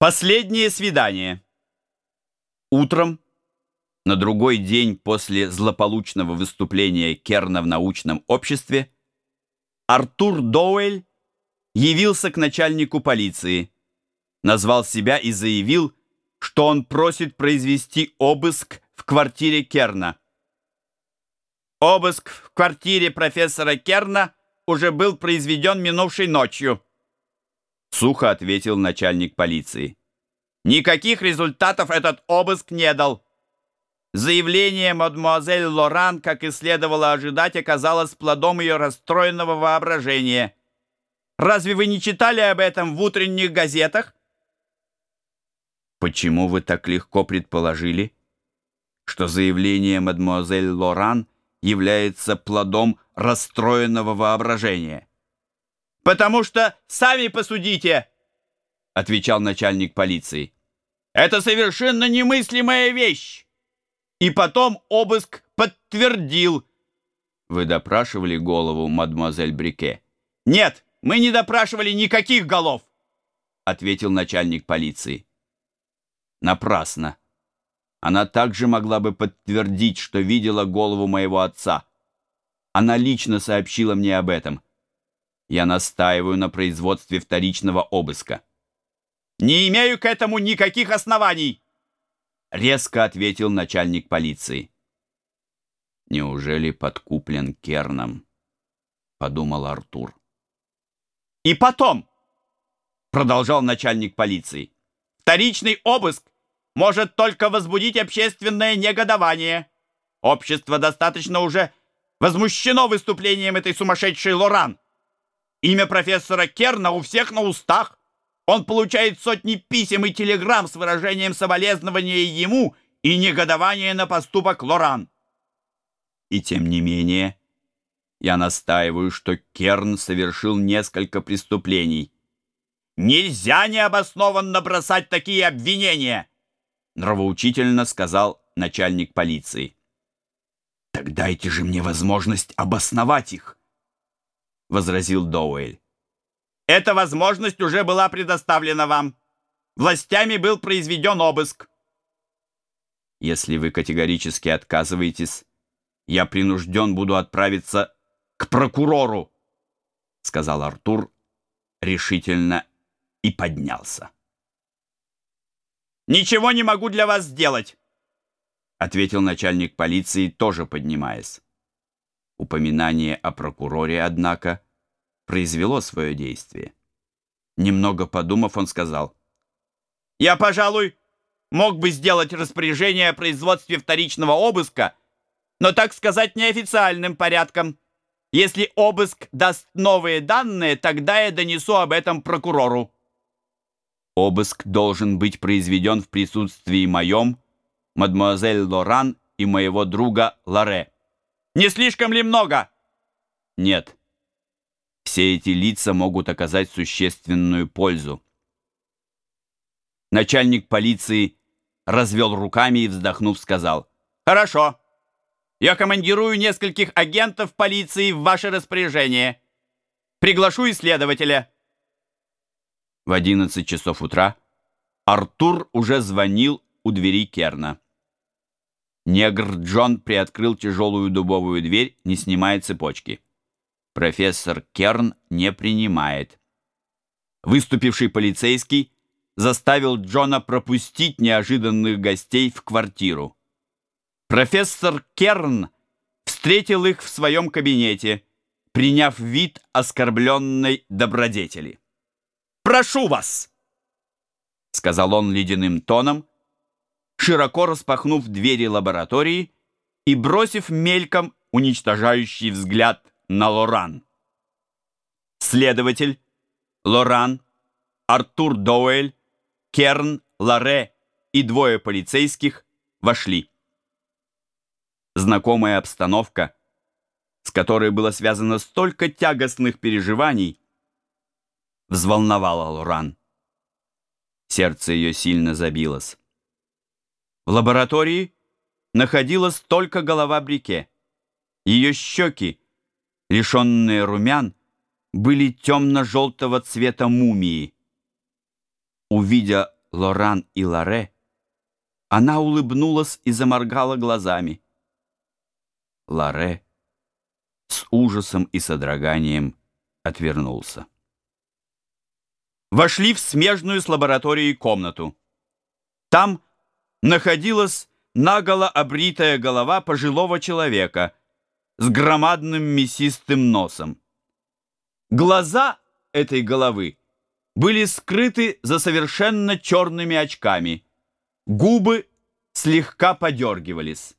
Последнее свидание. Утром, на другой день после злополучного выступления Керна в научном обществе, Артур Доуэль явился к начальнику полиции, назвал себя и заявил, что он просит произвести обыск в квартире Керна. Обыск в квартире профессора Керна уже был произведен минувшей ночью. Сухо ответил начальник полиции. Никаких результатов этот обыск не дал. Заявление мадемуазель Лоран, как и следовало ожидать, оказалось плодом ее расстроенного воображения. Разве вы не читали об этом в утренних газетах? Почему вы так легко предположили, что заявление мадемуазель Лоран является плодом расстроенного воображения? «Потому что сами посудите», — отвечал начальник полиции. «Это совершенно немыслимая вещь». И потом обыск подтвердил. Вы допрашивали голову мадемуазель Брике? Нет, мы не допрашивали никаких голов, ответил начальник полиции. Напрасно. Она также могла бы подтвердить, что видела голову моего отца. Она лично сообщила мне об этом. Я настаиваю на производстве вторичного обыска. Не имею к этому никаких оснований, резко ответил начальник полиции. Неужели подкуплен Керном? подумал Артур. И потом, продолжал начальник полиции, вторичный обыск может только возбудить общественное негодование. Общество достаточно уже возмущено выступлением этой сумасшедшей Лоран. Имя профессора Керна у всех на устах. Он получает сотни писем и телеграмм с выражением соболезнования ему и негодования на поступок Лоран. И тем не менее, я настаиваю, что Керн совершил несколько преступлений. Нельзя необоснованно бросать такие обвинения, нравоучительно сказал начальник полиции. Так дайте же мне возможность обосновать их, возразил Доуэль. Эта возможность уже была предоставлена вам. Властями был произведен обыск. Если вы категорически отказываетесь, я принужден буду отправиться к прокурору, сказал Артур решительно и поднялся. Ничего не могу для вас сделать, ответил начальник полиции, тоже поднимаясь. Упоминание о прокуроре, однако, произвело свое действие. Немного подумав, он сказал, «Я, пожалуй, мог бы сделать распоряжение о производстве вторичного обыска, но, так сказать, неофициальным порядком. Если обыск даст новые данные, тогда я донесу об этом прокурору». Обыск должен быть произведен в присутствии моем, мадемуазель Лоран и моего друга Ларе. «Не слишком ли много?» «Нет». Все эти лица могут оказать существенную пользу. Начальник полиции развел руками и, вздохнув, сказал, «Хорошо. Я командирую нескольких агентов полиции в ваше распоряжение. Приглашу исследователя». В 11 часов утра Артур уже звонил у двери Керна. Негр Джон приоткрыл тяжелую дубовую дверь, не снимая цепочки. Профессор Керн не принимает. Выступивший полицейский заставил Джона пропустить неожиданных гостей в квартиру. Профессор Керн встретил их в своем кабинете, приняв вид оскорбленной добродетели. «Прошу вас!» — сказал он ледяным тоном, широко распахнув двери лаборатории и бросив мельком уничтожающий взгляд на Лоран. Следователь, Лоран, Артур Доуэль, Керн, Ларе и двое полицейских вошли. Знакомая обстановка, с которой было связано столько тягостных переживаний, взволновала Лоран. Сердце ее сильно забилось. В лаборатории находилась только голова Брике. Ее щеки лишенные румян, были темно-желтого цвета мумии. Увидя Лоран и Ларе, она улыбнулась и заморгала глазами. Ларе с ужасом и содроганием отвернулся. Вошли в смежную с лабораторией комнату. Там находилась наголо обритая голова пожилого человека с громадным мясистым носом. Глаза этой головы были скрыты за совершенно черными очками. Губы слегка подергивались.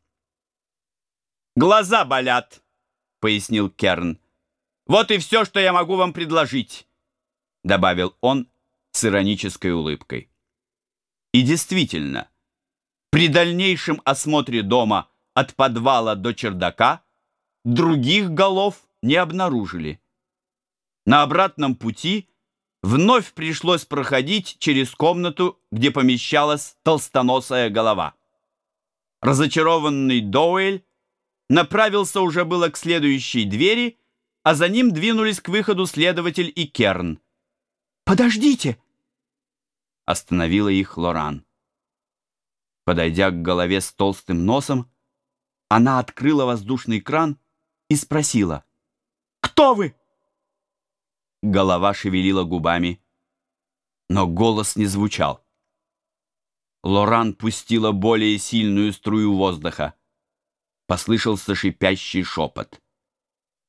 «Глаза болят», — пояснил Керн. «Вот и все, что я могу вам предложить», — добавил он с иронической улыбкой. И действительно, при дальнейшем осмотре дома от подвала до чердака других голов не обнаружили. На обратном пути вновь пришлось проходить через комнату, где помещалась толстоносая голова. Разочарованный Доуэль направился уже было к следующей двери, а за ним двинулись к выходу следователь и Керн. «Подождите!» Остановила их Лоран. Подойдя к голове с толстым носом, она открыла воздушный кран и спросила «Кто вы?» Голова шевелила губами, но голос не звучал. Лоран пустила более сильную струю воздуха. Послышался шипящий шепот.